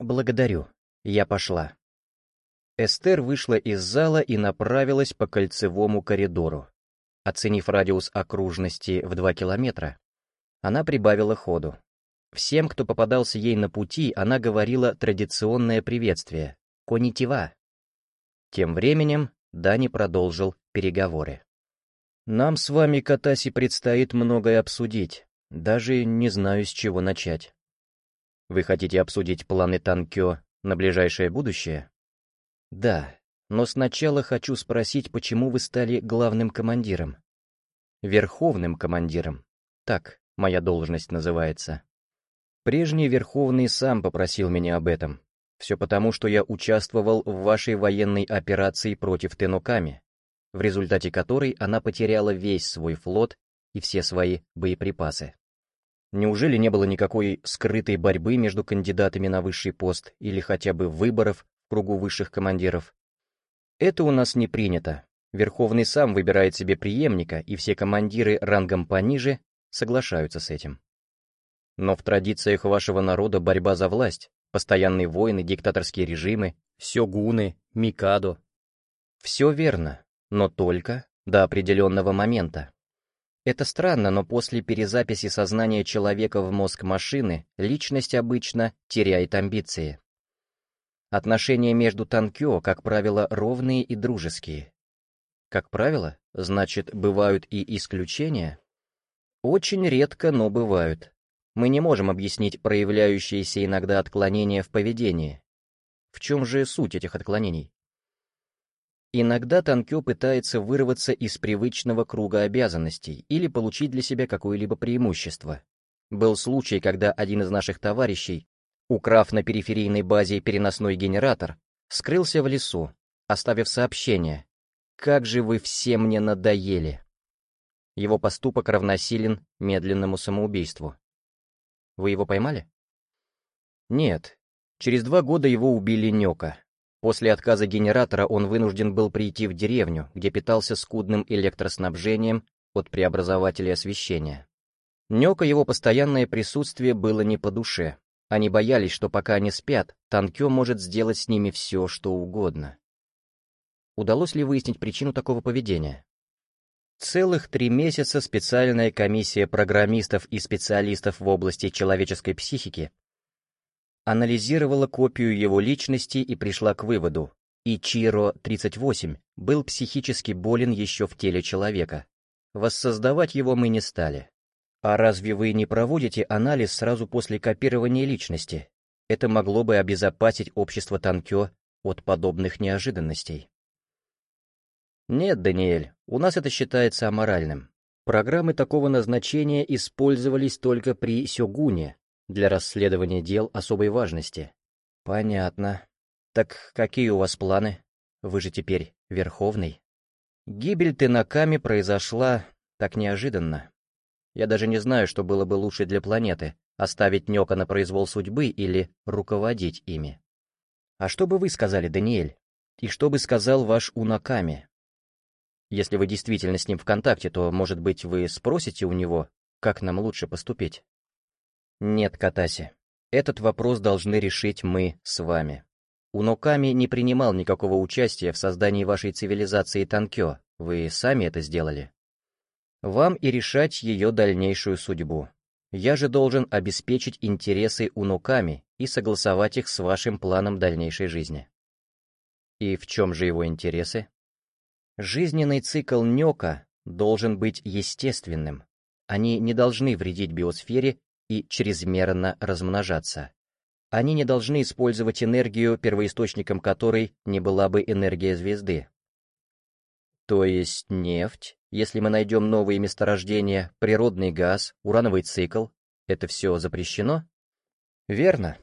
Благодарю. Я пошла. Эстер вышла из зала и направилась по кольцевому коридору. Оценив радиус окружности в 2 километра, она прибавила ходу. Всем, кто попадался ей на пути, она говорила традиционное приветствие — «Конитива». Тем временем Дани продолжил переговоры. «Нам с вами, Катаси, предстоит многое обсудить. Даже не знаю, с чего начать. Вы хотите обсудить планы Танкё на ближайшее будущее? Да, но сначала хочу спросить, почему вы стали главным командиром? Верховным командиром. Так моя должность называется. Прежний Верховный сам попросил меня об этом. Все потому, что я участвовал в вашей военной операции против Тенуками, в результате которой она потеряла весь свой флот и все свои боеприпасы. Неужели не было никакой скрытой борьбы между кандидатами на высший пост или хотя бы выборов в кругу высших командиров? Это у нас не принято. Верховный сам выбирает себе преемника, и все командиры рангом пониже соглашаются с этим. Но в традициях вашего народа борьба за власть, постоянные войны, диктаторские режимы, сёгуны, микадо. Все верно, но только до определенного момента. Это странно, но после перезаписи сознания человека в мозг машины личность обычно теряет амбиции. Отношения между танкё, как правило, ровные и дружеские. Как правило, значит, бывают и исключения? Очень редко, но бывают. Мы не можем объяснить проявляющиеся иногда отклонения в поведении. В чем же суть этих отклонений? Иногда Танкё пытается вырваться из привычного круга обязанностей или получить для себя какое-либо преимущество. Был случай, когда один из наших товарищей, украв на периферийной базе переносной генератор, скрылся в лесу, оставив сообщение «Как же вы все мне надоели!». Его поступок равносилен медленному самоубийству. Вы его поймали? Нет. Через два года его убили Нёка, После отказа генератора он вынужден был прийти в деревню, где питался скудным электроснабжением от преобразователя освещения. Нёка его постоянное присутствие было не по душе. Они боялись, что пока они спят, Танкё может сделать с ними все, что угодно. Удалось ли выяснить причину такого поведения? Целых три месяца специальная комиссия программистов и специалистов в области человеческой психики анализировала копию его личности и пришла к выводу, Ичиро-38 был психически болен еще в теле человека. Воссоздавать его мы не стали. А разве вы не проводите анализ сразу после копирования личности? Это могло бы обезопасить общество Танкё от подобных неожиданностей. Нет, Даниэль, у нас это считается аморальным. Программы такого назначения использовались только при Сёгуне, для расследования дел особой важности. Понятно. Так какие у вас планы? Вы же теперь Верховный. Гибель Тенаками произошла так неожиданно. Я даже не знаю, что было бы лучше для планеты, оставить Нёка на произвол судьбы или руководить ими. А что бы вы сказали, Даниэль? И что бы сказал ваш Унаками? Если вы действительно с ним в контакте, то, может быть, вы спросите у него, как нам лучше поступить? Нет, Катаси, этот вопрос должны решить мы с вами. Уноками не принимал никакого участия в создании вашей цивилизации Танкё, вы сами это сделали. Вам и решать ее дальнейшую судьбу. Я же должен обеспечить интересы Уноками и согласовать их с вашим планом дальнейшей жизни. И в чем же его интересы? Жизненный цикл Нёка должен быть естественным. Они не должны вредить биосфере и чрезмерно размножаться. Они не должны использовать энергию, первоисточником которой не была бы энергия звезды. То есть нефть, если мы найдем новые месторождения, природный газ, урановый цикл, это все запрещено? Верно.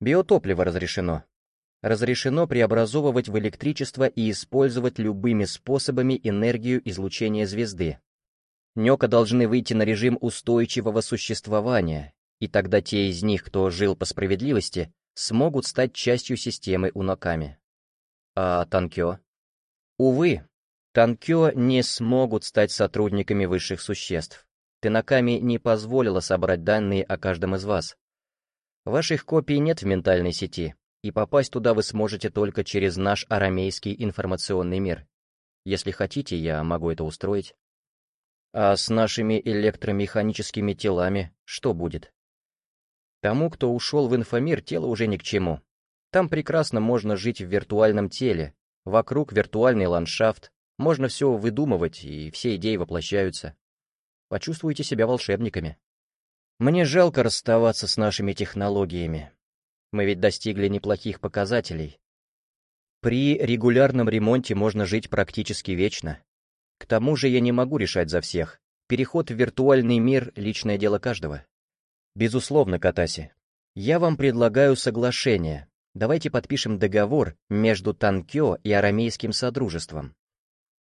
Биотопливо разрешено. Разрешено преобразовывать в электричество и использовать любыми способами энергию излучения звезды. Нёка должны выйти на режим устойчивого существования, и тогда те из них, кто жил по справедливости, смогут стать частью системы Уноками. А Танкё? Увы, Танкё не смогут стать сотрудниками высших существ. Тенаками не позволила собрать данные о каждом из вас. Ваших копий нет в ментальной сети, и попасть туда вы сможете только через наш арамейский информационный мир. Если хотите, я могу это устроить. А с нашими электромеханическими телами что будет? Тому, кто ушел в инфомир, тело уже ни к чему. Там прекрасно можно жить в виртуальном теле, вокруг виртуальный ландшафт, можно все выдумывать, и все идеи воплощаются. Почувствуйте себя волшебниками. Мне жалко расставаться с нашими технологиями. Мы ведь достигли неплохих показателей. При регулярном ремонте можно жить практически вечно. К тому же я не могу решать за всех. Переход в виртуальный мир — личное дело каждого. Безусловно, Катаси. Я вам предлагаю соглашение. Давайте подпишем договор между Танкё и Арамейским Содружеством.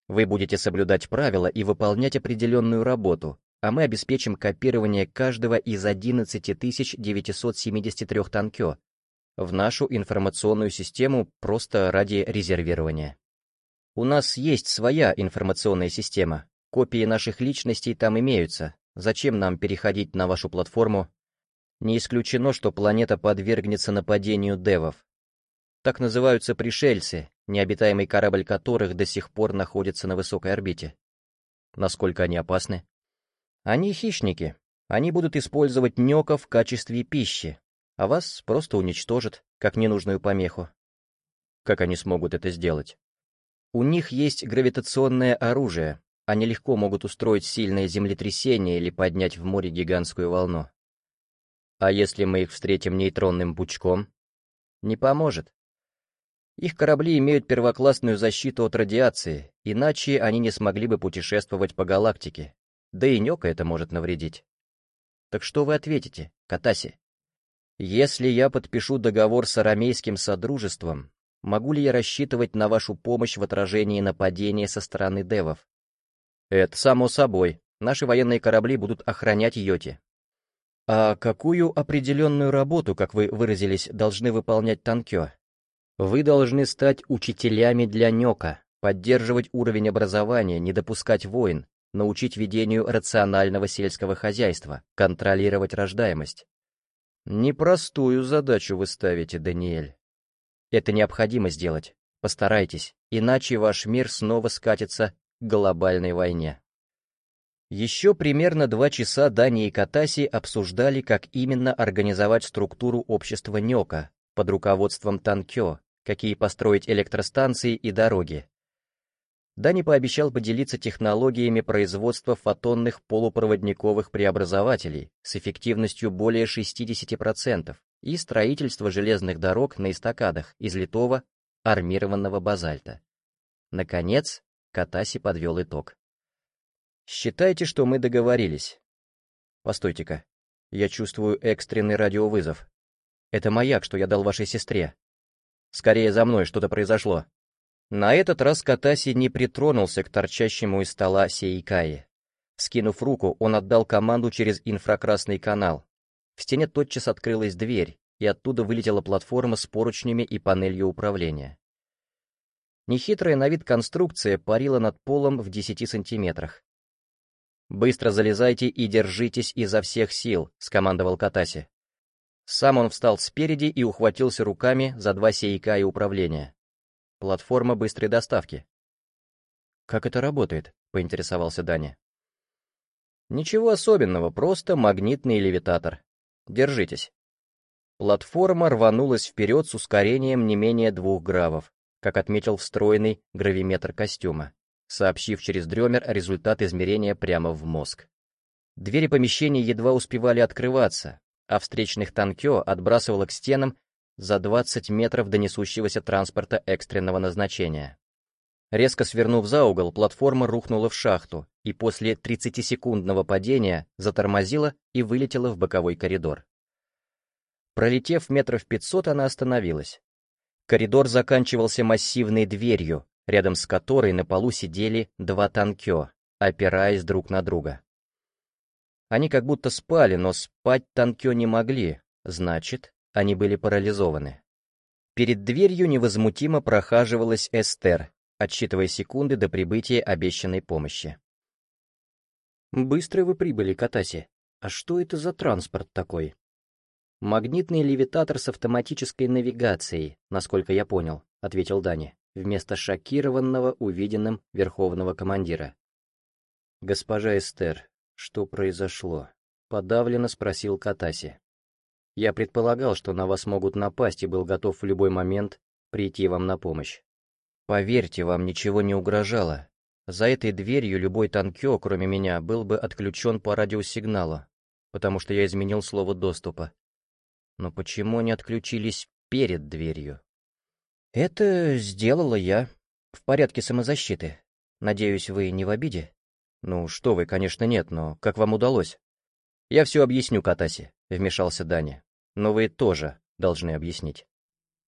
Вы будете соблюдать правила и выполнять определенную работу, а мы обеспечим копирование каждого из 11973 Танкё в нашу информационную систему просто ради резервирования. У нас есть своя информационная система, копии наших личностей там имеются, зачем нам переходить на вашу платформу не исключено, что планета подвергнется нападению девов. Так называются пришельцы, необитаемый корабль которых до сих пор находится на высокой орбите. Насколько они опасны? Они хищники. Они будут использовать нёка в качестве пищи, а вас просто уничтожат, как ненужную помеху. Как они смогут это сделать? У них есть гравитационное оружие, они легко могут устроить сильное землетрясение или поднять в море гигантскую волну. А если мы их встретим нейтронным пучком? Не поможет. Их корабли имеют первоклассную защиту от радиации, иначе они не смогли бы путешествовать по галактике. Да и Нёка это может навредить. Так что вы ответите, Катаси? Если я подпишу договор с Арамейским Содружеством, могу ли я рассчитывать на вашу помощь в отражении нападения со стороны девов? Это само собой. Наши военные корабли будут охранять Йоти. А какую определенную работу, как вы выразились, должны выполнять Танкё? Вы должны стать учителями для Нёка, поддерживать уровень образования, не допускать войн, научить ведению рационального сельского хозяйства, контролировать рождаемость. Непростую задачу вы ставите, Даниэль. Это необходимо сделать. Постарайтесь, иначе ваш мир снова скатится к глобальной войне. Еще примерно два часа Дани и Катаси обсуждали, как именно организовать структуру общества Нёка под руководством Танкё, какие построить электростанции и дороги. Дани пообещал поделиться технологиями производства фотонных полупроводниковых преобразователей с эффективностью более 60% и строительства железных дорог на эстакадах из литого армированного базальта. Наконец, Катаси подвел итог. Считайте, что мы договорились. Постойте-ка. Я чувствую экстренный радиовызов. Это маяк, что я дал вашей сестре. Скорее за мной что-то произошло. На этот раз Катаси не притронулся к торчащему из стола Сейкаи. Скинув руку, он отдал команду через инфракрасный канал. В стене тотчас открылась дверь, и оттуда вылетела платформа с поручнями и панелью управления. Нехитрая на вид конструкция парила над полом в 10 сантиметрах. «Быстро залезайте и держитесь изо всех сил», — скомандовал Катаси. Сам он встал спереди и ухватился руками за два сейка и управления. Платформа быстрой доставки. «Как это работает?» — поинтересовался Даня. «Ничего особенного, просто магнитный левитатор. Держитесь». Платформа рванулась вперед с ускорением не менее двух гравов, как отметил встроенный гравиметр костюма сообщив через дремер результат измерения прямо в мозг. Двери помещения едва успевали открываться, а встречных танкё отбрасывало к стенам за 20 метров до несущегося транспорта экстренного назначения. Резко свернув за угол, платформа рухнула в шахту и после 30-секундного падения затормозила и вылетела в боковой коридор. Пролетев метров 500, она остановилась. Коридор заканчивался массивной дверью, рядом с которой на полу сидели два танкё, опираясь друг на друга. Они как будто спали, но спать танкё не могли, значит, они были парализованы. Перед дверью невозмутимо прохаживалась Эстер, отсчитывая секунды до прибытия обещанной помощи. «Быстро вы прибыли, Катаси. А что это за транспорт такой?» «Магнитный левитатор с автоматической навигацией, насколько я понял», — ответил Дани, вместо шокированного увиденным верховного командира. «Госпожа Эстер, что произошло?» — подавленно спросил Катаси. «Я предполагал, что на вас могут напасть и был готов в любой момент прийти вам на помощь. Поверьте, вам ничего не угрожало. За этой дверью любой танкё, кроме меня, был бы отключен по радиосигналу, потому что я изменил слово доступа. Но почему они отключились перед дверью? Это сделала я. В порядке самозащиты. Надеюсь, вы не в обиде? Ну, что вы, конечно, нет, но как вам удалось? Я все объясню, Катаси, вмешался Дани. Но вы тоже должны объяснить.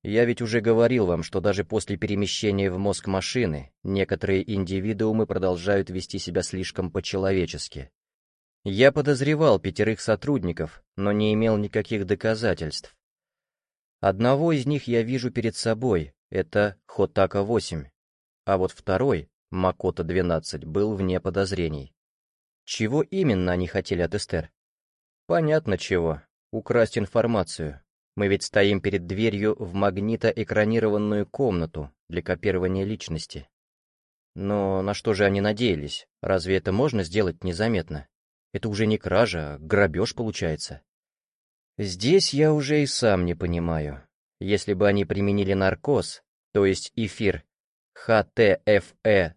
Я ведь уже говорил вам, что даже после перемещения в мозг машины некоторые индивидуумы продолжают вести себя слишком по-человечески. Я подозревал пятерых сотрудников, но не имел никаких доказательств. Одного из них я вижу перед собой, это Хотака-8, а вот второй, Макота-12, был вне подозрений. Чего именно они хотели от Эстер? Понятно чего. Украсть информацию. Мы ведь стоим перед дверью в магнитоэкранированную комнату для копирования личности. Но на что же они надеялись? Разве это можно сделать незаметно? Это уже не кража, а грабеж получается. Здесь я уже и сам не понимаю. Если бы они применили наркоз, то есть эфир ХТФЭ-ДФМЭ,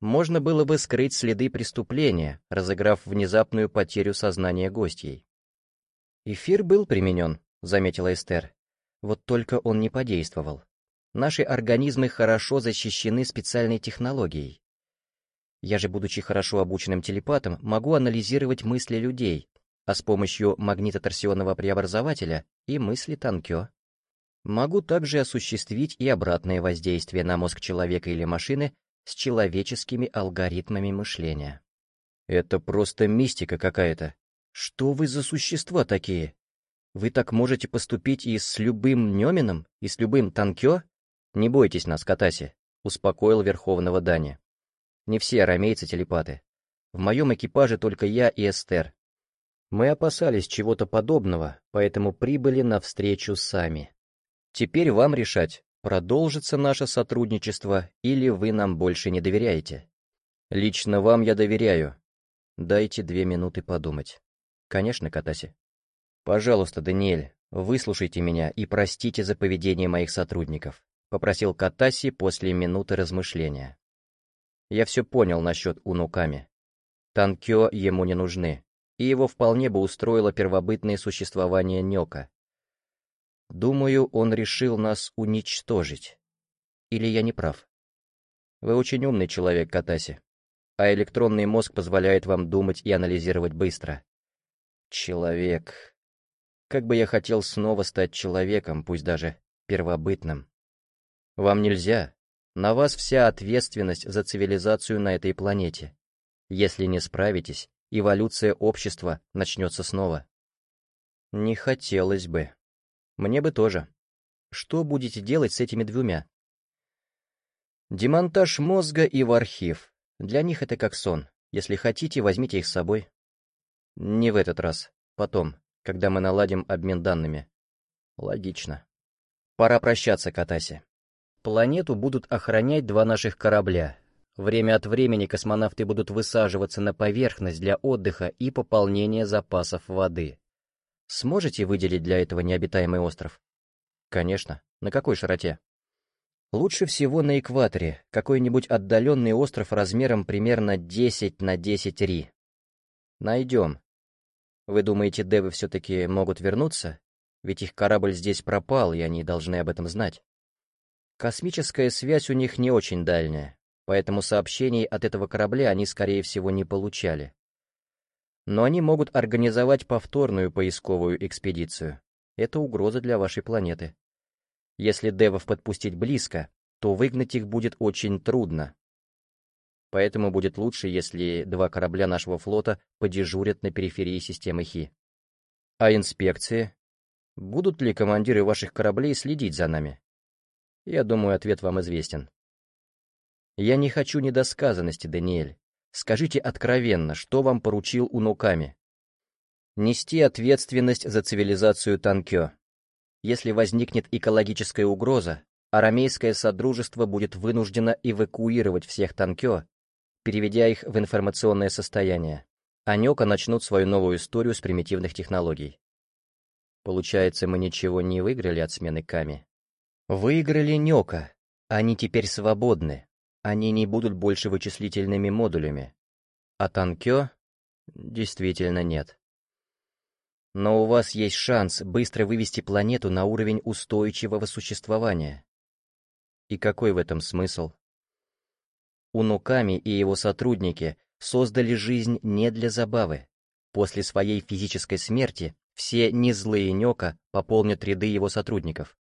можно было бы скрыть следы преступления, разыграв внезапную потерю сознания гостей. «Эфир был применен», — заметила Эстер. «Вот только он не подействовал. Наши организмы хорошо защищены специальной технологией. Я же, будучи хорошо обученным телепатом, могу анализировать мысли людей, а с помощью магнитоторсионного преобразователя и мысли Танкё. Могу также осуществить и обратное воздействие на мозг человека или машины с человеческими алгоритмами мышления. Это просто мистика какая-то. Что вы за существа такие? Вы так можете поступить и с любым Немином, и с любым Танкё? Не бойтесь нас, Катаси, успокоил Верховного Дани. Не все арамейцы телепаты. В моем экипаже только я и Эстер. Мы опасались чего-то подобного, поэтому прибыли навстречу сами. Теперь вам решать, продолжится наше сотрудничество или вы нам больше не доверяете. Лично вам я доверяю. Дайте две минуты подумать. Конечно, Катаси. Пожалуйста, Даниэль, выслушайте меня и простите за поведение моих сотрудников, попросил Катаси после минуты размышления. Я все понял насчет Унуками. Танкё ему не нужны, и его вполне бы устроило первобытное существование Нёка. Думаю, он решил нас уничтожить. Или я не прав? Вы очень умный человек, Катаси, а электронный мозг позволяет вам думать и анализировать быстро. Человек. Как бы я хотел снова стать человеком, пусть даже первобытным. Вам нельзя, на вас вся ответственность за цивилизацию на этой планете. Если не справитесь, эволюция общества начнется снова. Не хотелось бы. Мне бы тоже. Что будете делать с этими двумя? Демонтаж мозга и в архив. Для них это как сон. Если хотите, возьмите их с собой. Не в этот раз. Потом, когда мы наладим обмен данными. Логично. Пора прощаться, Катаси. Планету будут охранять два наших корабля. Время от времени космонавты будут высаживаться на поверхность для отдыха и пополнения запасов воды. Сможете выделить для этого необитаемый остров? Конечно. На какой широте? Лучше всего на экваторе, какой-нибудь отдаленный остров размером примерно 10 на 10 ри. Найдем. Вы думаете, девы все-таки могут вернуться? Ведь их корабль здесь пропал, и они должны об этом знать. Космическая связь у них не очень дальняя, поэтому сообщений от этого корабля они, скорее всего, не получали. Но они могут организовать повторную поисковую экспедицию. Это угроза для вашей планеты. Если девов подпустить близко, то выгнать их будет очень трудно. Поэтому будет лучше, если два корабля нашего флота подежурят на периферии системы Хи. А инспекции? Будут ли командиры ваших кораблей следить за нами? Я думаю, ответ вам известен. Я не хочу недосказанности, Даниэль. Скажите откровенно, что вам поручил Унуками? Нести ответственность за цивилизацию Танкё. Если возникнет экологическая угроза, арамейское содружество будет вынуждено эвакуировать всех Танкё, переведя их в информационное состояние. А Нёка начнут свою новую историю с примитивных технологий. Получается, мы ничего не выиграли от смены Ками. Выиграли Нёка. Они теперь свободны. Они не будут больше вычислительными модулями. А Танкё? Действительно нет. Но у вас есть шанс быстро вывести планету на уровень устойчивого существования. И какой в этом смысл? Унуками и его сотрудники создали жизнь не для забавы. После своей физической смерти все незлые Нёка пополнят ряды его сотрудников.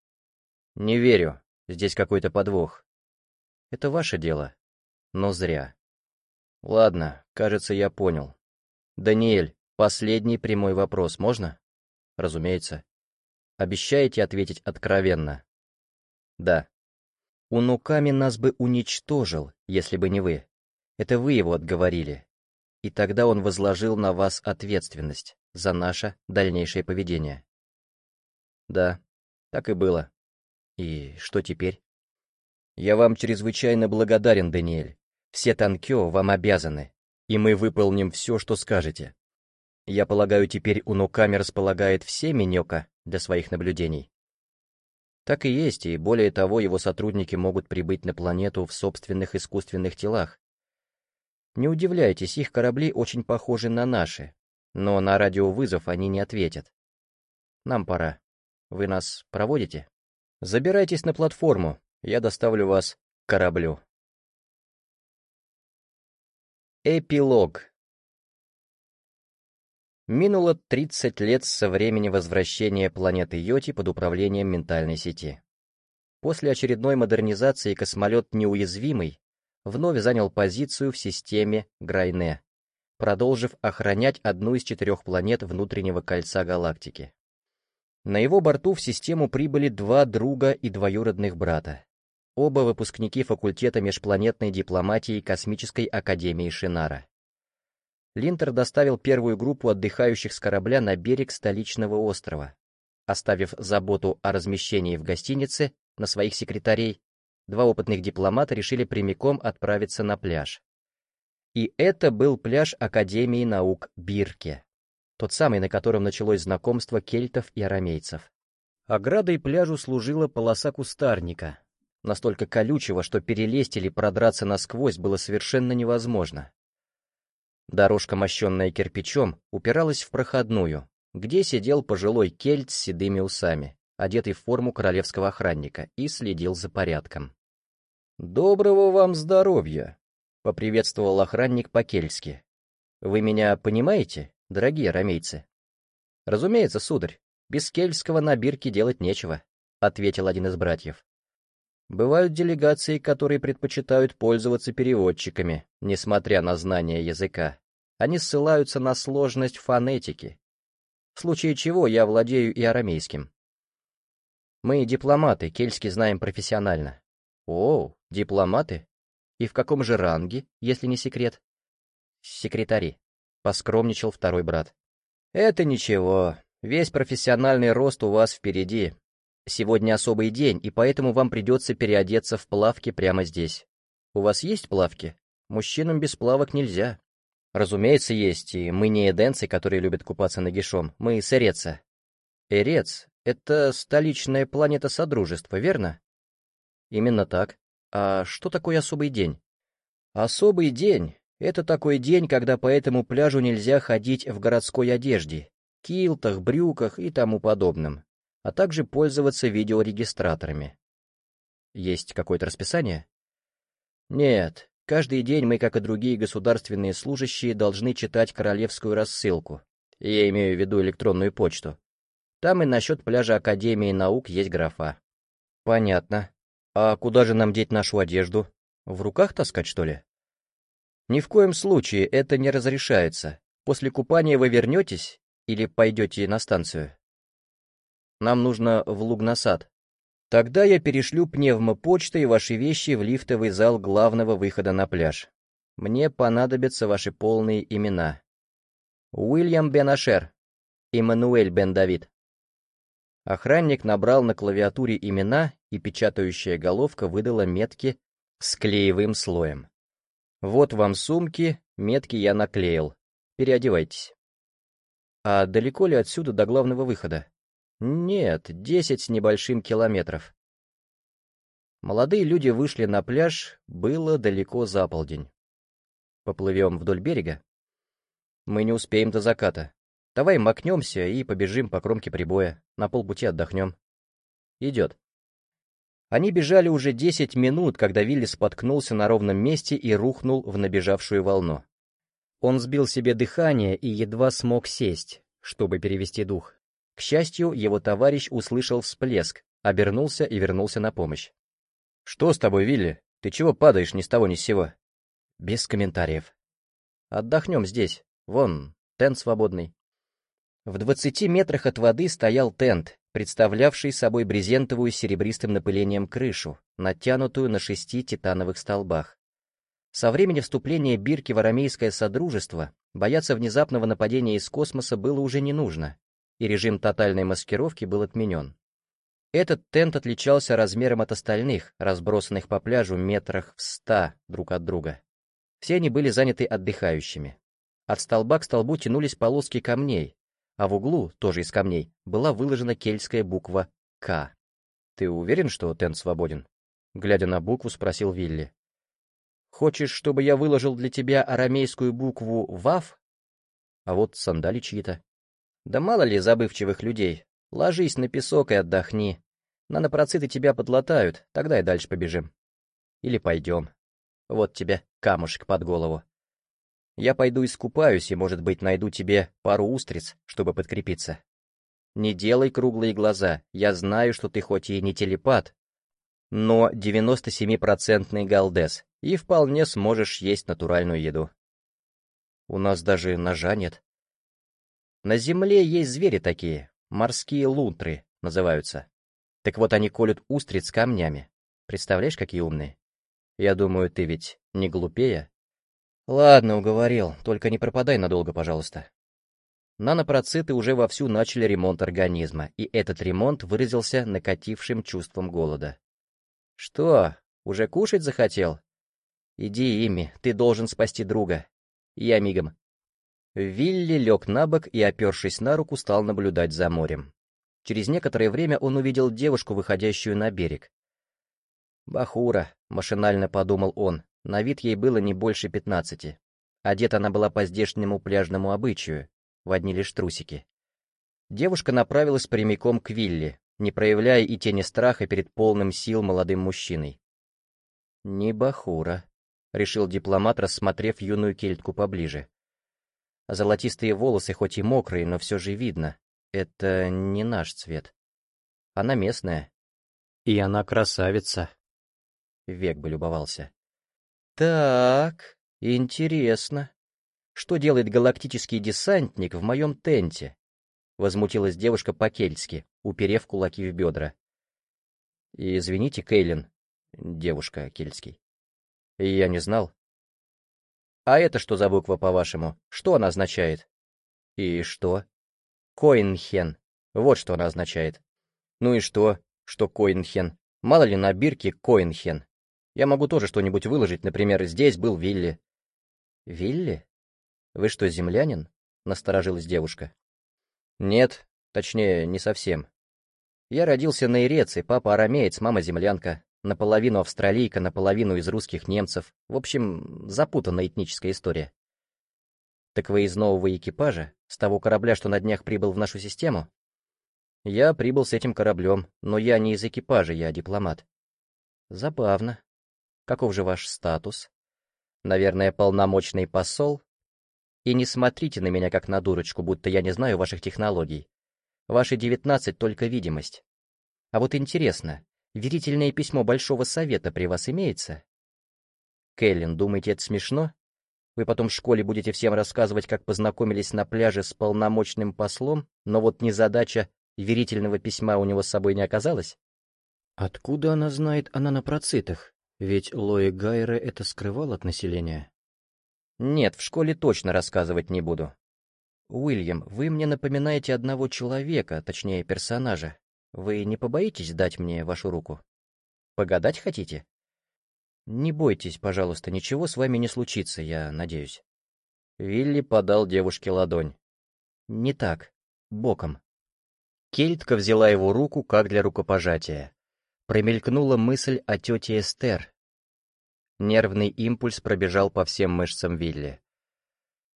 Не верю, здесь какой-то подвох. Это ваше дело, но зря. Ладно, кажется, я понял. Даниэль, Последний прямой вопрос можно? Разумеется. Обещаете ответить откровенно? Да. Унуками нас бы уничтожил, если бы не вы. Это вы его отговорили. И тогда он возложил на вас ответственность за наше дальнейшее поведение. Да, так и было. И что теперь? Я вам чрезвычайно благодарен, Даниэль. Все Танкё вам обязаны, и мы выполним все, что скажете. Я полагаю, теперь Унуками располагает всеми Нёка для своих наблюдений. Так и есть, и более того, его сотрудники могут прибыть на планету в собственных искусственных телах. Не удивляйтесь, их корабли очень похожи на наши, но на радиовызов они не ответят. Нам пора. Вы нас проводите? Забирайтесь на платформу, я доставлю вас к кораблю. Эпилог Минуло 30 лет со времени возвращения планеты Йоти под управлением ментальной сети. После очередной модернизации космолет «Неуязвимый» вновь занял позицию в системе Грайне, продолжив охранять одну из четырех планет внутреннего кольца галактики. На его борту в систему прибыли два друга и двоюродных брата, оба выпускники факультета межпланетной дипломатии Космической Академии Шинара. Линтер доставил первую группу отдыхающих с корабля на берег столичного острова. Оставив заботу о размещении в гостинице на своих секретарей, два опытных дипломата решили прямиком отправиться на пляж. И это был пляж Академии наук Бирке, тот самый, на котором началось знакомство кельтов и арамейцев. Оградой пляжу служила полоса кустарника, настолько колючего, что перелезть или продраться насквозь было совершенно невозможно. Дорожка, мощенная кирпичом, упиралась в проходную, где сидел пожилой кельт с седыми усами, одетый в форму королевского охранника, и следил за порядком. «Доброго вам здоровья!» — поприветствовал охранник по-кельтски. «Вы меня понимаете, дорогие ромейцы?» «Разумеется, сударь, без кельтского на бирке делать нечего», — ответил один из братьев. Бывают делегации, которые предпочитают пользоваться переводчиками, несмотря на знание языка. Они ссылаются на сложность фонетики, в случае чего я владею и арамейским. Мы дипломаты, кельский знаем профессионально. О, дипломаты? И в каком же ранге, если не секрет? Секретари, поскромничал второй брат. Это ничего, весь профессиональный рост у вас впереди, Сегодня особый день, и поэтому вам придется переодеться в плавки прямо здесь. У вас есть плавки? Мужчинам без плавок нельзя. Разумеется, есть, и мы не эденцы, которые любят купаться нагишом, мы из Эреца. Эрец — это столичная планета Содружества, верно? Именно так. А что такое особый день? Особый день — это такой день, когда по этому пляжу нельзя ходить в городской одежде, килтах, брюках и тому подобном а также пользоваться видеорегистраторами. Есть какое-то расписание? Нет, каждый день мы, как и другие государственные служащие, должны читать королевскую рассылку. Я имею в виду электронную почту. Там и насчет пляжа Академии наук есть графа. Понятно. А куда же нам деть нашу одежду? В руках таскать, что ли? Ни в коем случае это не разрешается. После купания вы вернетесь или пойдете на станцию? Нам нужно в Лугнасад. Тогда я перешлю пневмопочтой ваши вещи в лифтовый зал главного выхода на пляж. Мне понадобятся ваши полные имена. Уильям Бенашер, Иммануэль Бен Давид. Охранник набрал на клавиатуре имена, и печатающая головка выдала метки с клеевым слоем. «Вот вам сумки, метки я наклеил. Переодевайтесь». «А далеко ли отсюда до главного выхода?» «Нет, десять с небольшим километров». Молодые люди вышли на пляж, было далеко за полдень. «Поплывем вдоль берега?» «Мы не успеем до заката. Давай макнемся и побежим по кромке прибоя, на полпути отдохнем». «Идет». Они бежали уже десять минут, когда Вилли споткнулся на ровном месте и рухнул в набежавшую волну. Он сбил себе дыхание и едва смог сесть, чтобы перевести дух. К счастью, его товарищ услышал всплеск, обернулся и вернулся на помощь. «Что с тобой, Вилли? Ты чего падаешь ни с того ни с сего?» Без комментариев. «Отдохнем здесь. Вон, тент свободный». В двадцати метрах от воды стоял тент, представлявший собой брезентовую серебристым напылением крышу, натянутую на шести титановых столбах. Со времени вступления Бирки в арамейское содружество бояться внезапного нападения из космоса было уже не нужно, и режим тотальной маскировки был отменен. Этот тент отличался размером от остальных, разбросанных по пляжу метрах в ста друг от друга. Все они были заняты отдыхающими. От столба к столбу тянулись полоски камней, а в углу, тоже из камней, была выложена кельтская буква «К». «Ты уверен, что тент свободен?» Глядя на букву, спросил Вилли. «Хочешь, чтобы я выложил для тебя арамейскую букву «ВАВ»?» А вот сандали чьи-то. «Да мало ли забывчивых людей. Ложись на песок и отдохни. Нанопроциты тебя подлатают, тогда и дальше побежим. Или пойдем. Вот тебе камушек под голову. Я пойду искупаюсь и, может быть, найду тебе пару устриц, чтобы подкрепиться. Не делай круглые глаза, я знаю, что ты хоть и не телепат, но 97-процентный галдес, и вполне сможешь есть натуральную еду. У нас даже ножа нет. На земле есть звери такие, морские лунтры называются. Так вот они колют устриц камнями. Представляешь, какие умные? Я думаю, ты ведь не глупее? «Ладно, уговорил, только не пропадай надолго, пожалуйста». Нанопроциты уже вовсю начали ремонт организма, и этот ремонт выразился накатившим чувством голода. «Что, уже кушать захотел? Иди ими, ты должен спасти друга. Я мигом». Вилли лег на бок и, опершись на руку, стал наблюдать за морем. Через некоторое время он увидел девушку, выходящую на берег. «Бахура», — машинально подумал он, на вид ей было не больше пятнадцати. Одета она была по здешнему пляжному обычаю, в одни лишь трусики. Девушка направилась прямиком к Вилли, не проявляя и тени страха перед полным сил молодым мужчиной. «Не бахура», — решил дипломат, рассмотрев юную кельтку поближе. Золотистые волосы хоть и мокрые, но все же видно. Это не наш цвет. Она местная. И она красавица. Век бы любовался. «Так, интересно. Что делает галактический десантник в моем тенте?» Возмутилась девушка по-кельтски, уперев кулаки в бедра. «Извините, Кейлин, девушка кельтский. Я не знал». «А это что за буква, по-вашему? Что она означает?» «И что?» «Коинхен. Вот что она означает». «Ну и что, что Коинхен? Мало ли на бирке Коинхен. Я могу тоже что-нибудь выложить, например, здесь был Вилли». «Вилли? Вы что, землянин?» — насторожилась девушка. «Нет, точнее, не совсем. Я родился на Иреце, папа арамеец, мама землянка, наполовину австралийка, наполовину из русских немцев. В общем, запутанная этническая история». «Так вы из нового экипажа? С того корабля, что на днях прибыл в нашу систему?» «Я прибыл с этим кораблем, но я не из экипажа, я дипломат». «Забавно. Каков же ваш статус? Наверное, полномочный посол? И не смотрите на меня как на дурочку, будто я не знаю ваших технологий. Ваши девятнадцать — только видимость. А вот интересно, верительное письмо Большого Совета при вас имеется? Кэллен, думаете, это смешно? Вы потом в школе будете всем рассказывать, как познакомились на пляже с полномочным послом, но вот незадача верительного письма у него с собой не оказалось? Откуда она знает о нанопроцитах? Ведь Лои Гайре это скрывал от населения. Нет, в школе точно рассказывать не буду. Уильям, вы мне напоминаете одного человека, точнее персонажа. Вы не побоитесь дать мне вашу руку? Погадать хотите? Не бойтесь, пожалуйста, ничего с вами не случится, я надеюсь. Вилли подал девушке ладонь. Не так, боком. Кельтка взяла его руку как для рукопожатия. Промелькнула мысль о тете Эстер. Нервный импульс пробежал по всем мышцам Вилли.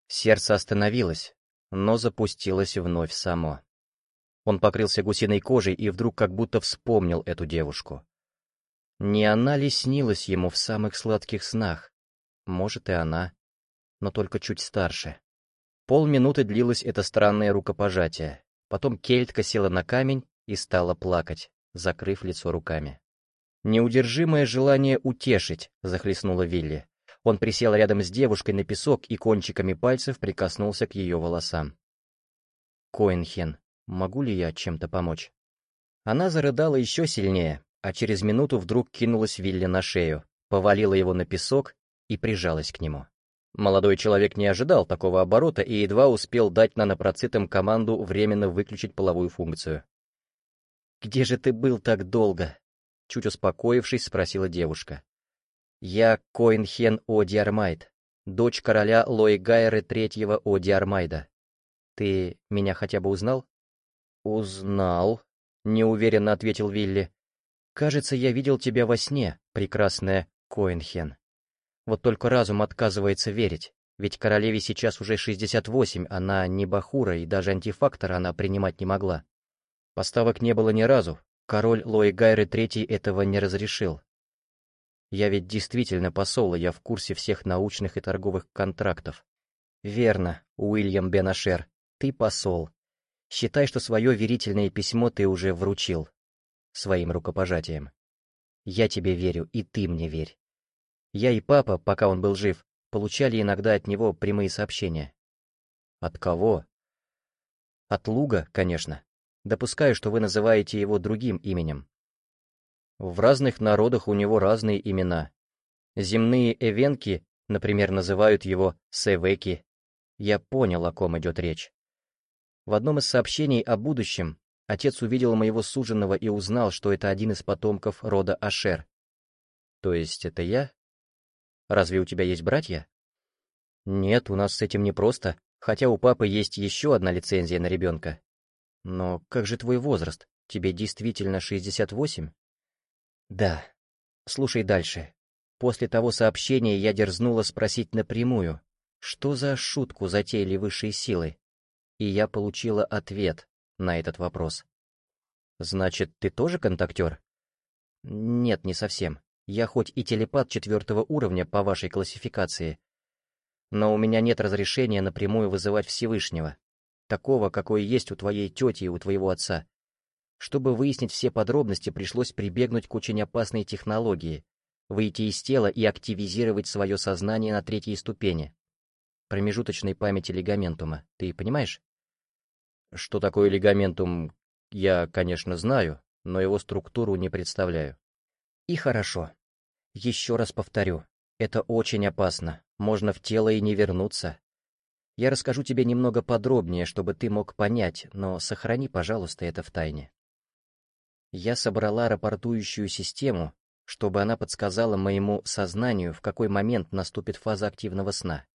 Сердце остановилось, но запустилось вновь само. Он покрылся гусиной кожей и вдруг как будто вспомнил эту девушку. Не она ли снилась ему в самых сладких снах? Может, и она, но только чуть старше. Полминуты длилось это странное рукопожатие. Потом кельтка села на камень и стала плакать, закрыв лицо руками. Неудержимое желание утешить захлестнуло Вилли. Он присел рядом с девушкой на песок и кончиками пальцев прикоснулся к ее волосам. «Коинхен, могу ли я чем-то помочь?» Она зарыдала еще сильнее, а через минуту вдруг кинулась Вилли на шею, повалила его на песок и прижалась к нему. Молодой человек не ожидал такого оборота и едва успел дать нанопроцитам команду временно выключить половую функцию. «Где же ты был так долго?» Чуть успокоившись, спросила девушка. «Я Коинхен Одиармайд, дочь короля Лоигайры Третьего Одиармайда. Ты меня хотя бы узнал?» «Узнал», — неуверенно ответил Вилли. «Кажется, я видел тебя во сне, прекрасная Коинхен. Вот только разум отказывается верить, ведь королеве сейчас уже 68, она не бахура и даже антифактора она принимать не могла. Поставок не было ни разу, король Лоигайры Третий этого не разрешил. Я ведь действительно посол, и я в курсе всех научных и торговых контрактов. Верно, Уильям Бенашер, ты посол. Считай, что свое верительное письмо ты уже вручил. Своим рукопожатием. Я тебе верю, и ты мне верь. Я и папа, пока он был жив, получали иногда от него прямые сообщения. От кого? От Луга, конечно. Допускаю, что вы называете его другим именем. В разных народах у него разные имена. Земные эвенки, например, называют его Севеки. Я понял, о ком идет речь. В одном из сообщений о будущем отец увидел моего суженого и узнал, что это один из потомков рода Ашер. То есть это я? Разве у тебя есть братья? Нет, у нас с этим непросто, хотя у папы есть еще одна лицензия на ребенка. Но как же твой возраст? Тебе действительно 68? Да. Слушай дальше. После того сообщения я дерзнула спросить напрямую, что за шутку затеяли высшие силы? И я получила ответ на этот вопрос. Значит, ты тоже контактер? Нет, не совсем. Я хоть и телепат четвертого уровня по вашей классификации, но у меня нет разрешения напрямую вызывать Всевышнего, такого, какой есть у твоей тети и у твоего отца. Чтобы выяснить все подробности, пришлось прибегнуть к очень опасной технологии — выйти из тела и активизировать свое сознание на третьей ступени — промежуточной памяти лигаментума. Ты понимаешь? Что такое лигаментум, я, конечно, знаю, но его структуру не представляю. И хорошо. Еще раз повторю, это очень опасно, можно в тело и не вернуться. Я расскажу тебе немного подробнее, чтобы ты мог понять, но сохрани, пожалуйста, это в тайне. Я собрала рапортующую систему, чтобы она подсказала моему сознанию, в какой момент наступит фаза активного сна.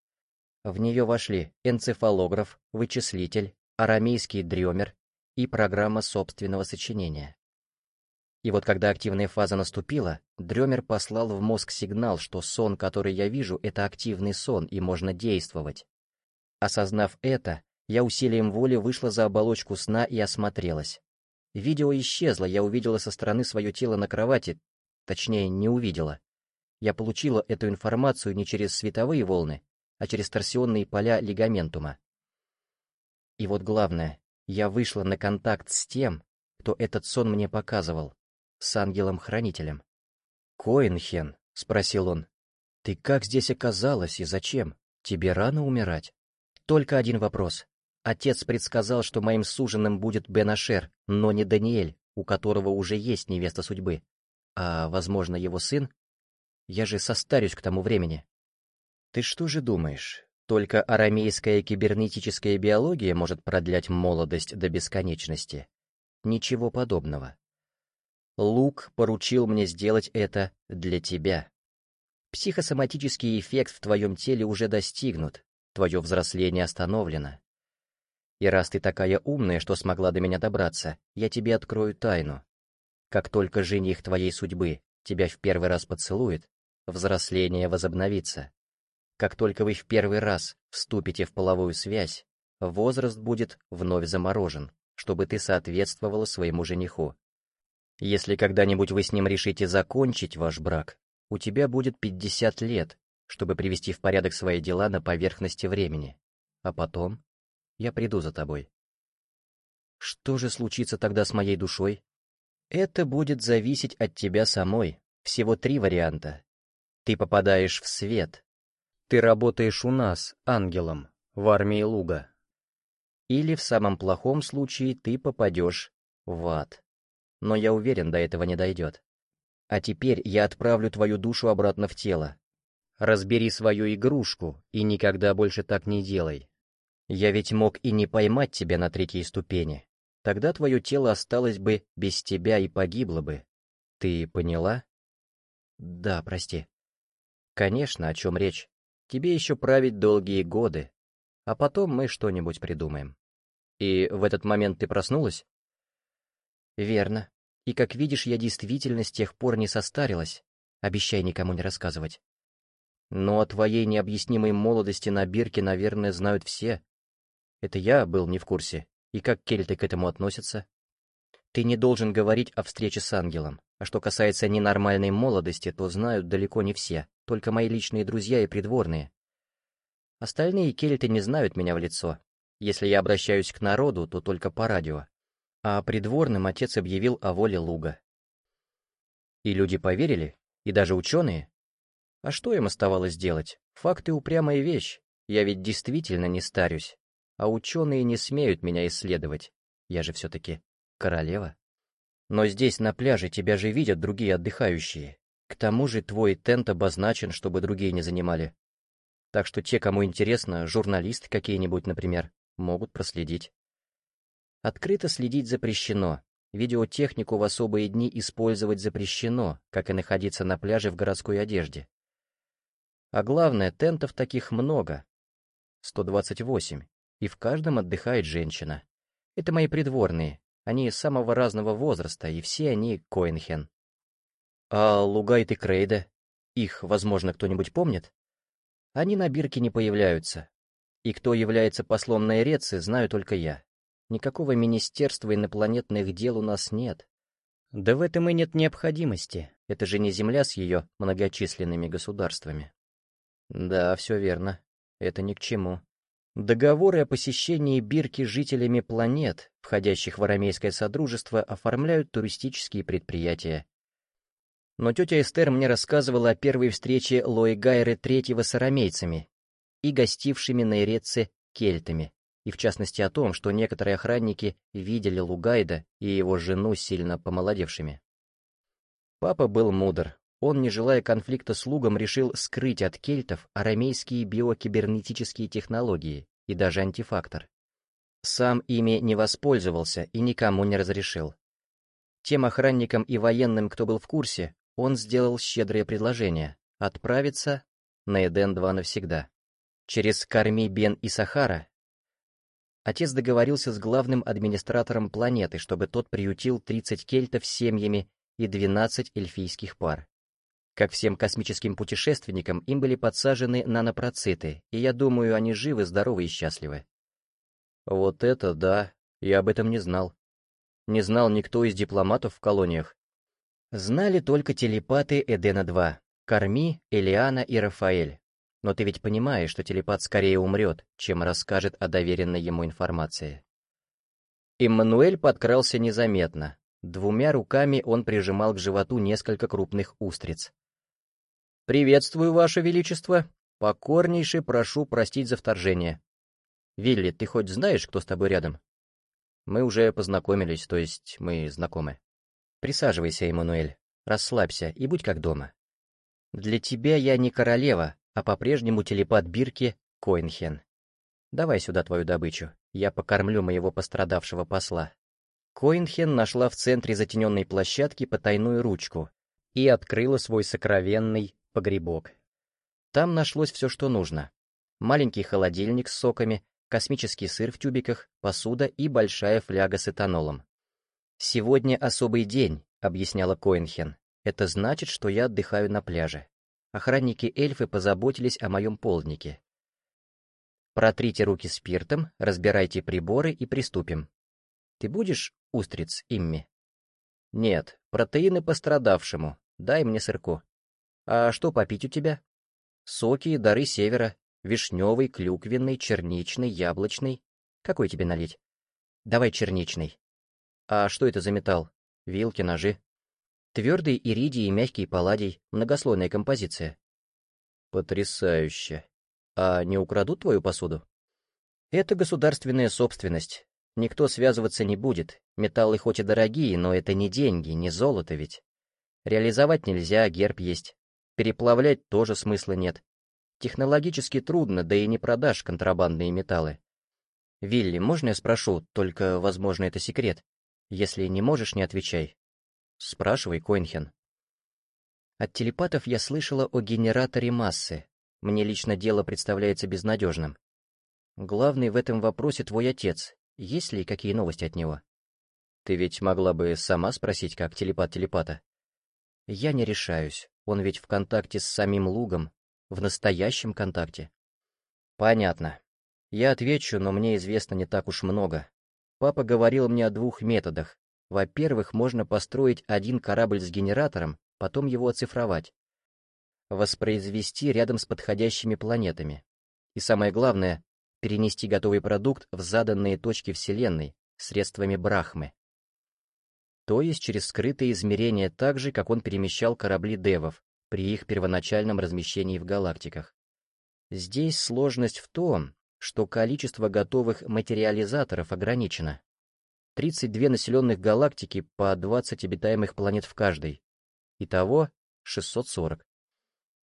В нее вошли энцефалограф, вычислитель, арамейский дремер и программа собственного сочинения. И вот когда активная фаза наступила, дремер послал в мозг сигнал, что сон, который я вижу, это активный сон, и можно действовать. Осознав это, я усилием воли вышла за оболочку сна и осмотрелась. Видео исчезло, я увидела со стороны свое тело на кровати, точнее, не увидела. Я получила эту информацию не через световые волны, а через торсионные поля лигаментума. И вот главное, я вышла на контакт с тем, кто этот сон мне показывал, с ангелом-хранителем. «Коинхен», — спросил он, — «ты как здесь оказалась и зачем? Тебе рано умирать?» «Только один вопрос. Отец предсказал, что моим суженым будет Бенашер, но не Даниэль, у которого уже есть невеста судьбы. А, возможно, его сын? Я же состарюсь к тому времени. Ты что же думаешь? Только арамейская кибернетическая биология может продлять молодость до бесконечности. Ничего подобного. Лук поручил мне сделать это для тебя. Психосоматический эффект в твоем теле уже достигнут, твое взросление остановлено. И раз ты такая умная, что смогла до меня добраться, я тебе открою тайну. Как только жених твоей судьбы тебя в первый раз поцелует, взросление возобновится. Как только вы в первый раз вступите в половую связь, возраст будет вновь заморожен, чтобы ты соответствовала своему жениху. Если когда-нибудь вы с ним решите закончить ваш брак, у тебя будет 50 лет, чтобы привести в порядок свои дела на поверхности времени. А потом я приду за тобой. Что же случится тогда с моей душой? Это будет зависеть от тебя самой. Всего три варианта. Ты попадаешь в свет, ты работаешь у нас, ангелом, в армии Луга. Или в самом плохом случае ты попадешь в ад. Но я уверен, до этого не дойдет. А теперь я отправлю твою душу обратно в тело. Разбери свою игрушку и никогда больше так не делай. Я ведь мог и не поймать тебя на третьей ступени. Тогда твое тело осталось бы без тебя и погибло бы. Ты поняла? Да, прости. Конечно, о чем речь. Тебе еще править долгие годы, а потом мы что-нибудь придумаем. И в этот момент ты проснулась? Верно. И как видишь, я действительно с тех пор не состарилась. Обещай никому не рассказывать. Но о твоей необъяснимой молодости на бирке, наверное, знают все. Это я был не в курсе. И как кельты к этому относятся? Ты не должен говорить о встрече с ангелом. А что касается ненормальной молодости, то знают далеко не все только мои личные друзья и придворные. Остальные кельты не знают меня в лицо. Если я обращаюсь к народу, то только по радио. А придворным отец объявил о воле луга. И люди поверили, и даже ученые. А что им оставалось делать? Факты упрямая вещь. Я ведь действительно не старюсь. А ученые не смеют меня исследовать. Я же все-таки королева. Но здесь, на пляже, тебя же видят другие отдыхающие. К тому же твой тент обозначен, чтобы другие не занимали. Так что те, кому интересно, журналисты какие-нибудь, например, могут проследить. Открыто следить запрещено. Видеотехнику в особые дни использовать запрещено, как и находиться на пляже в городской одежде. А главное, тентов таких много. 128. И в каждом отдыхает женщина. Это мои придворные. Они самого разного возраста, и все они Коинхен. А Лугайт и Крейда? Их, возможно, кто-нибудь помнит? Они на бирке не появляются. И кто является послом на Эреце, знаю только я. Никакого министерства инопланетных дел у нас нет. Да в этом и нет необходимости. Это же не Земля с ее многочисленными государствами. Да, все верно. Это ни к чему. Договоры о посещении бирки жителями планет, входящих в Арамейское Содружество, оформляют туристические предприятия но тетя Эстер мне рассказывала о первой встрече Лои Гайры Третьего с арамейцами и гостившими на Иреце кельтами, и в частности о том, что некоторые охранники видели Лугайда и его жену сильно помолодевшими. Папа был мудр. Он, не желая конфликта с Лугом, решил скрыть от кельтов арамейские биокибернетические технологии и даже антифактор. Сам ими не воспользовался и никому не разрешил. Тем охранникам и военным, кто был в курсе, он сделал щедрое предложение — отправиться на Эден-2 навсегда. Через Карми, Бен и Сахара отец договорился с главным администратором планеты, чтобы тот приютил 30 кельтов с семьями и 12 эльфийских пар. Как всем космическим путешественникам, им были подсажены нанопроциты, и я думаю, они живы, здоровы и счастливы. Вот это да, я об этом не знал. Не знал никто из дипломатов в колониях, Знали только телепаты Эдена-2, Карми, Элиана и Рафаэль. Но ты ведь понимаешь, что телепат скорее умрет, чем расскажет о доверенной ему информации. Иммануэль подкрался незаметно. Двумя руками он прижимал к животу несколько крупных устриц. «Приветствую, Ваше Величество. Покорнейше прошу простить за вторжение. Вилли, ты хоть знаешь, кто с тобой рядом?» «Мы уже познакомились, то есть мы знакомы». Присаживайся, Эммануэль, расслабься и будь как дома. Для тебя я не королева, а по-прежнему телепат Бирки Коинхен. Давай сюда твою добычу, я покормлю моего пострадавшего посла. Коинхен нашла в центре затененной площадки потайную ручку и открыла свой сокровенный погребок. Там нашлось все, что нужно. Маленький холодильник с соками, космический сыр в тюбиках, посуда и большая фляга с этанолом. «Сегодня особый день», — объясняла Коинхен. «Это значит, что я отдыхаю на пляже. Охранники-эльфы позаботились о моем полднике. Протрите руки спиртом, разбирайте приборы и приступим. Ты будешь устриц, Имми? Нет, протеины пострадавшему. Дай мне сырку. А что попить у тебя? Соки и дары севера. Вишневый, клюквенный, черничный, яблочный. Какой тебе налить? Давай черничный. А что это за металл? Вилки, ножи. Твердый иридий и мягкий палладий. Многослойная композиция. Потрясающе. А не украдут твою посуду? Это государственная собственность. Никто связываться не будет. Металлы хоть и дорогие, но это не деньги, не золото ведь. Реализовать нельзя, герб есть. Переплавлять тоже смысла нет. Технологически трудно, да и не продашь контрабандные металлы. Вилли, можно я спрошу, только, возможно, это секрет. Если не можешь, не отвечай. Спрашивай, Койнхен. От телепатов я слышала о генераторе массы, мне лично дело представляется безнадежным. Главный в этом вопросе твой отец. Есть ли какие новости от него? Ты ведь могла бы сама спросить, как телепат телепата. Я не решаюсь. Он ведь в контакте с самим Лугом. В настоящем контакте. Понятно. Я отвечу, но мне известно не так уж много. Папа говорил мне о двух методах. Во-первых, можно построить один корабль с генератором, потом его оцифровать воспроизвести рядом с подходящими планетами. И самое главное, перенести готовый продукт в заданные точки Вселенной средствами Брахмы. То есть через скрытые измерения так же, как он перемещал корабли девов при их первоначальном размещении в галактиках. Здесь сложность в том, что количество готовых материализаторов ограничено. 32 населенных галактики по 20 обитаемых планет в каждой. Итого 640.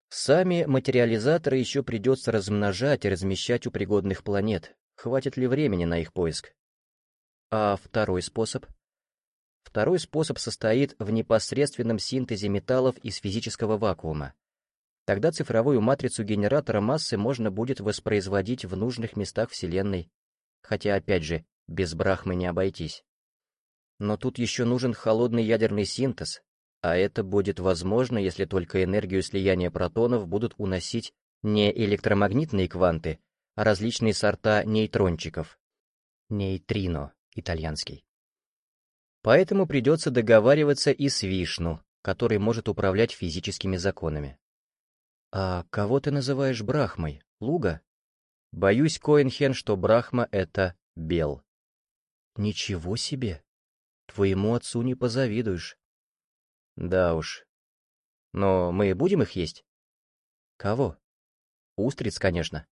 Сами материализаторы еще придется размножать и размещать у пригодных планет. Хватит ли времени на их поиск? А второй способ? Второй способ состоит в непосредственном синтезе металлов из физического вакуума. Тогда цифровую матрицу генератора массы можно будет воспроизводить в нужных местах Вселенной. Хотя, опять же, без Брахмы не обойтись. Но тут еще нужен холодный ядерный синтез, а это будет возможно, если только энергию слияния протонов будут уносить не электромагнитные кванты, а различные сорта нейтрончиков. Нейтрино, итальянский. Поэтому придется договариваться и с Вишну, который может управлять физическими законами. А кого ты называешь Брахмой? Луга? Боюсь, Коинхен, что Брахма — это Бел. Ничего себе! Твоему отцу не позавидуешь. Да уж. Но мы будем их есть? Кого? Устриц, конечно.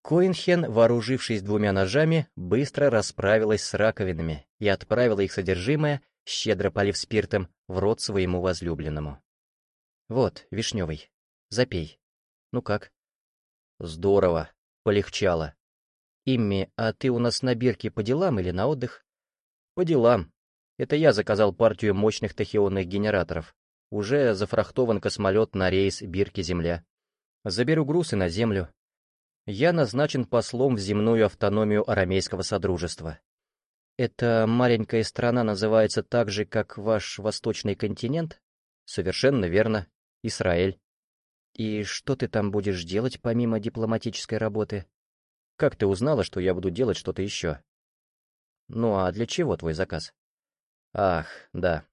Коинхен, вооружившись двумя ножами, быстро расправилась с раковинами и отправила их содержимое, щедро полив спиртом, в рот своему возлюбленному. «Вот, вишневый. Запей. Ну как?» «Здорово. Полегчало. Имми, а ты у нас на бирке по делам или на отдых?» «По делам. Это я заказал партию мощных тахионных генераторов. Уже зафрахтован космолет на рейс Бирки-Земля. Заберу грузы на Землю. Я назначен послом в земную автономию Арамейского Содружества. Эта маленькая страна называется так же, как ваш восточный континент? Совершенно верно. Израиль. И что ты там будешь делать помимо дипломатической работы? Как ты узнала, что я буду делать что-то еще? Ну а для чего твой заказ? Ах, да.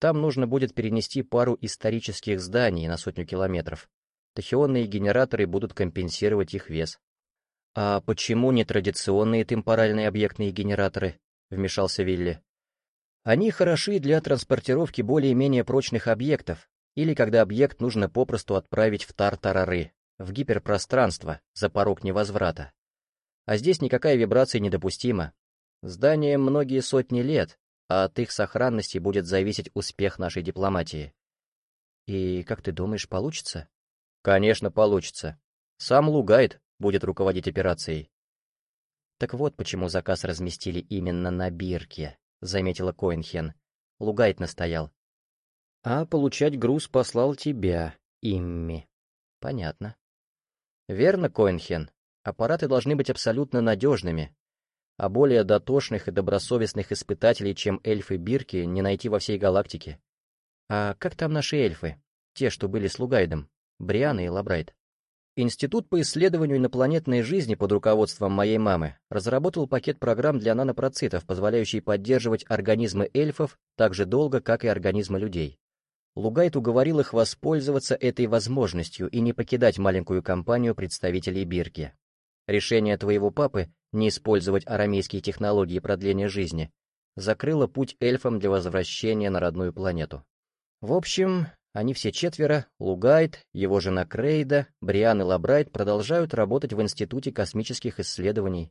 Там нужно будет перенести пару исторических зданий на сотню километров. Тахионные генераторы будут компенсировать их вес. «А почему не традиционные темпоральные объектные генераторы?» — вмешался Вилли. «Они хороши для транспортировки более-менее прочных объектов, или когда объект нужно попросту отправить в тартарары, в гиперпространство, за порог невозврата. А здесь никакая вибрация недопустима. Здание многие сотни лет, а от их сохранности будет зависеть успех нашей дипломатии. И как ты думаешь, получится? Конечно, получится. Сам Лугайт, будет руководить операцией. Так вот почему заказ разместили именно на бирке, заметила Коинхен. Лугайт настоял. А получать груз послал тебя, Имми. Понятно. Верно, Коинхен. Аппараты должны быть абсолютно надежными, а более дотошных и добросовестных испытателей, чем эльфы Бирки, не найти во всей галактике. А как там наши эльфы? Те, что были с Лугайдом, Бриан и Лабрайт. Институт по исследованию инопланетной жизни под руководством моей мамы разработал пакет программ для нанопроцитов, позволяющий поддерживать организмы эльфов так же долго, как и организмы людей. Лугайт уговорил их воспользоваться этой возможностью и не покидать маленькую компанию представителей Бирки. Решение твоего папы не использовать арамейские технологии продления жизни закрыло путь эльфам для возвращения на родную планету. В общем, они все четверо, Лугайт, его жена Крейда, Бриан и Лабрайт продолжают работать в Институте космических исследований.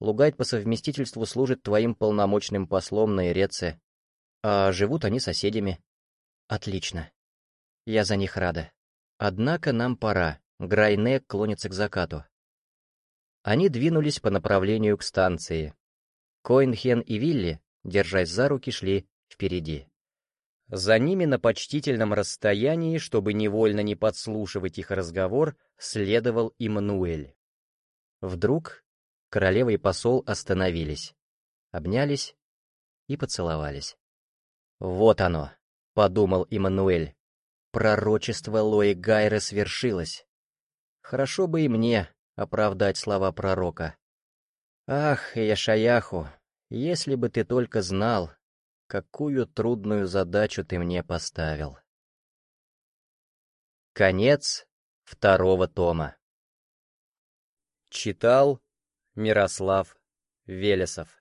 Лугайт по совместительству служит твоим полномочным послом на Иреце, а живут они соседями. Отлично. Я за них рада. Однако нам пора, Грайне клонится к закату. Они двинулись по направлению к станции. Коинхен и Вилли, держась за руки, шли впереди. За ними на почтительном расстоянии, чтобы невольно не подслушивать их разговор, следовал Иммануэль. Вдруг королева и посол остановились, обнялись и поцеловались. «Вот оно», — подумал Иммануэль. «Пророчество Лои Гайра свершилось. Хорошо бы и мне оправдать слова пророка. Ах, Яшаяху, если бы ты только знал, какую трудную задачу ты мне поставил. Конец второго тома. Читал Мирослав Велесов